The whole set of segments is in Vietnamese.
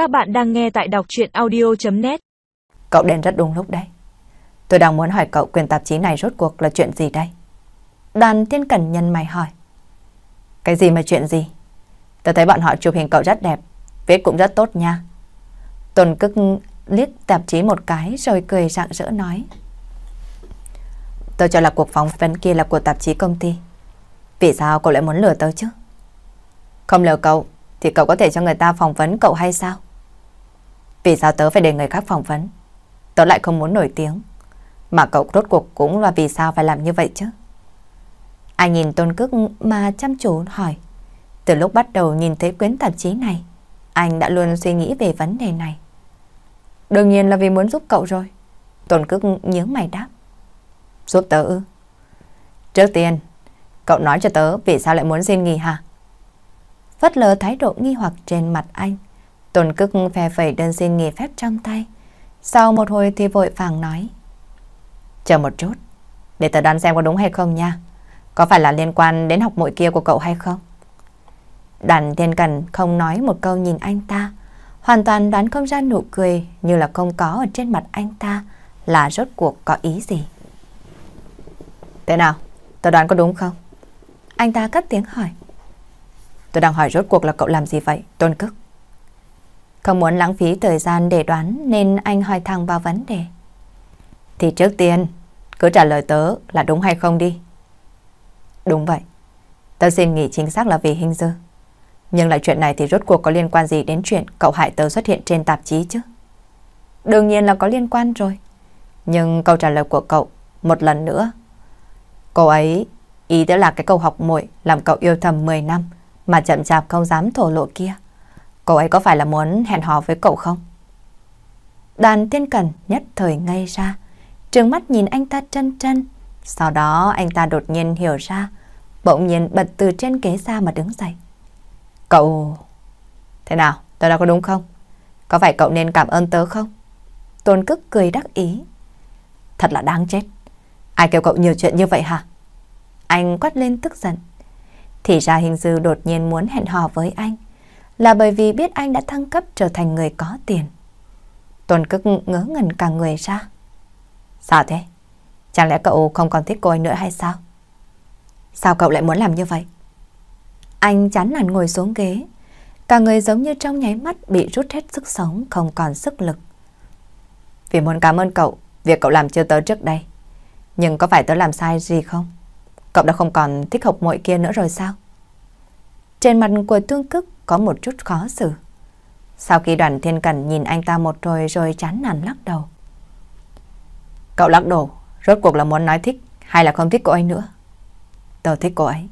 Các bạn đang nghe tại đọc chuyện audio.net Cậu đến rất đúng lúc đấy. Tôi đang muốn hỏi cậu quyền tạp chí này rốt cuộc là chuyện gì đây? Đoàn thiên cẩn nhân mày hỏi. Cái gì mà chuyện gì? Tôi thấy bọn họ chụp hình cậu rất đẹp, viết cũng rất tốt nha. Tuần cức liếc tạp chí một cái rồi cười rạng rỡ nói. Tôi cho là cuộc phỏng vấn kia là của tạp chí công ty. Vì sao cậu lại muốn lừa tôi chứ? Không lừa cậu, thì cậu có thể cho người ta phỏng vấn cậu hay sao? Vì sao tớ phải để người khác phỏng vấn? Tớ lại không muốn nổi tiếng. Mà cậu rốt cuộc cũng là vì sao phải làm như vậy chứ? Anh nhìn tôn cước mà chăm chú hỏi. Từ lúc bắt đầu nhìn thấy quyển tạp chí này, anh đã luôn suy nghĩ về vấn đề này. Đương nhiên là vì muốn giúp cậu rồi. Tôn cước nhớ mày đáp. Giúp tớ ư? Trước tiên, cậu nói cho tớ vì sao lại muốn xin nghỉ hả? Phất lờ thái độ nghi hoặc trên mặt anh. Tôn cức phe phẩy đơn xin nghỉ phép trong tay. Sau một hồi thì vội vàng nói. Chờ một chút, để tớ đoán xem có đúng hay không nha. Có phải là liên quan đến học muội kia của cậu hay không? Đoàn thiên cần không nói một câu nhìn anh ta. Hoàn toàn đoán không ra nụ cười như là không có ở trên mặt anh ta là rốt cuộc có ý gì. Thế nào? Tớ đoán có đúng không? Anh ta cất tiếng hỏi. Tôi đang hỏi rốt cuộc là cậu làm gì vậy, Tôn Cức? Không muốn lãng phí thời gian để đoán nên anh hỏi thẳng vào vấn đề. Thì trước tiên, cứ trả lời tớ là đúng hay không đi. Đúng vậy. Tớ xin nghỉ chính xác là vì hình dư. Nhưng lại chuyện này thì rốt cuộc có liên quan gì đến chuyện cậu hại tớ xuất hiện trên tạp chí chứ? Đương nhiên là có liên quan rồi. Nhưng câu trả lời của cậu một lần nữa. Cô ấy, ý tớ là cái câu học muội làm cậu yêu thầm 10 năm mà chậm chạp không dám thổ lộ kia. Cô ấy có phải là muốn hẹn hò với cậu không? Đàn thiên cần nhất thời ngây ra, trường mắt nhìn anh ta chân chân. Sau đó anh ta đột nhiên hiểu ra, bỗng nhiên bật từ trên ghế ra mà đứng dậy. Cậu... Thế nào, tôi đã có đúng không? Có phải cậu nên cảm ơn tớ không? Tôn cức cười đắc ý. Thật là đáng chết. Ai kêu cậu nhiều chuyện như vậy hả? Anh quát lên tức giận. Thì ra hình dư đột nhiên muốn hẹn hò với anh là bởi vì biết anh đã thăng cấp trở thành người có tiền. tuần cức ngớ ngẩn cả người ra. Sao thế? Chẳng lẽ cậu không còn thích cô ấy nữa hay sao? Sao cậu lại muốn làm như vậy? Anh chán nản ngồi xuống ghế. Cả người giống như trong nháy mắt bị rút hết sức sống, không còn sức lực. Vì muốn cảm ơn cậu, việc cậu làm chưa tớ trước đây. Nhưng có phải tớ làm sai gì không? Cậu đã không còn thích học mọi kia nữa rồi sao? Trên mặt của tương cức có một chút khó xử. Sau khi đoàn thiên cẩn nhìn anh ta một rồi rồi chán nản lắc đầu. Cậu lắc đầu, rốt cuộc là muốn nói thích hay là không thích cô ấy nữa? Tớ thích cô ấy.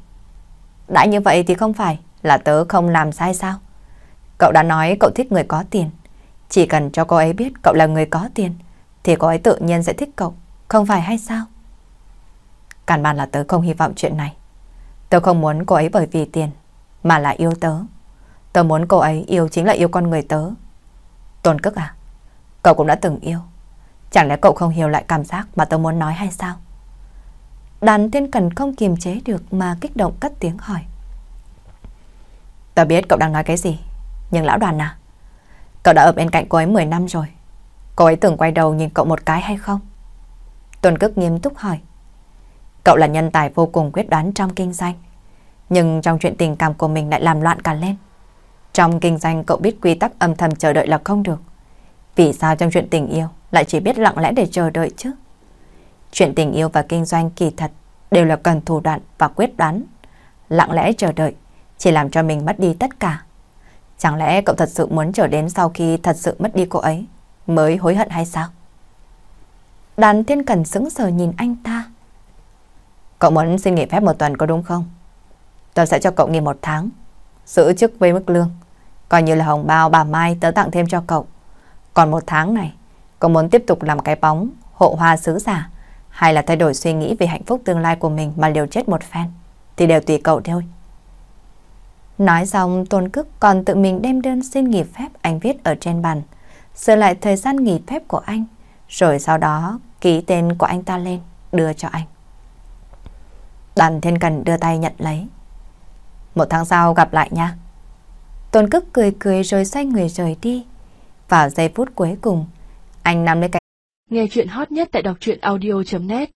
Đã như vậy thì không phải là tớ không làm sai sao? Cậu đã nói cậu thích người có tiền. Chỉ cần cho cô ấy biết cậu là người có tiền thì cô ấy tự nhiên sẽ thích cậu, không phải hay sao? Căn bản là tớ không hy vọng chuyện này. Tớ không muốn cô ấy bởi vì tiền, mà là yêu tớ. Tớ muốn cô ấy yêu chính là yêu con người tớ. Tôn cức à? Cậu cũng đã từng yêu. Chẳng lẽ cậu không hiểu lại cảm giác mà tớ muốn nói hay sao? Đàn thiên cần không kiềm chế được mà kích động cất tiếng hỏi. Tớ biết cậu đang nói cái gì, nhưng lão đoàn à? Cậu đã ở bên cạnh cô ấy 10 năm rồi. Cô ấy từng quay đầu nhìn cậu một cái hay không? Tôn cức nghiêm túc hỏi. Cậu là nhân tài vô cùng quyết đoán trong kinh doanh. Nhưng trong chuyện tình cảm của mình lại làm loạn cả lên. Trong kinh doanh cậu biết quy tắc âm thầm chờ đợi là không được. Vì sao trong chuyện tình yêu lại chỉ biết lặng lẽ để chờ đợi chứ? Chuyện tình yêu và kinh doanh kỳ thật đều là cần thủ đoạn và quyết đoán. Lặng lẽ chờ đợi chỉ làm cho mình mất đi tất cả. Chẳng lẽ cậu thật sự muốn chờ đến sau khi thật sự mất đi cô ấy mới hối hận hay sao? Đàn thiên cần sững sờ nhìn anh ta. Cậu muốn xin nghỉ phép một tuần có đúng không? Tôi sẽ cho cậu nghỉ một tháng. Giữ chức với mức lương. Coi như là hồng bao bà Mai tớ tặng thêm cho cậu. Còn một tháng này, cậu muốn tiếp tục làm cái bóng, hộ hoa sứ giả, hay là thay đổi suy nghĩ về hạnh phúc tương lai của mình mà liều chết một phen, thì đều tùy cậu thôi. Nói xong, Tôn Cức còn tự mình đem đơn xin nghỉ phép anh viết ở trên bàn, sửa lại thời gian nghỉ phép của anh, rồi sau đó ký tên của anh ta lên, đưa cho anh. Đàn Thiên Cần đưa tay nhận lấy. Một tháng sau gặp lại nha. Tôn Cức cười cười rồi xoay người rời đi. Vào giây phút cuối cùng, anh nắm lấy cái Nghe chuyện hot nhất tại đọc truyện audio.net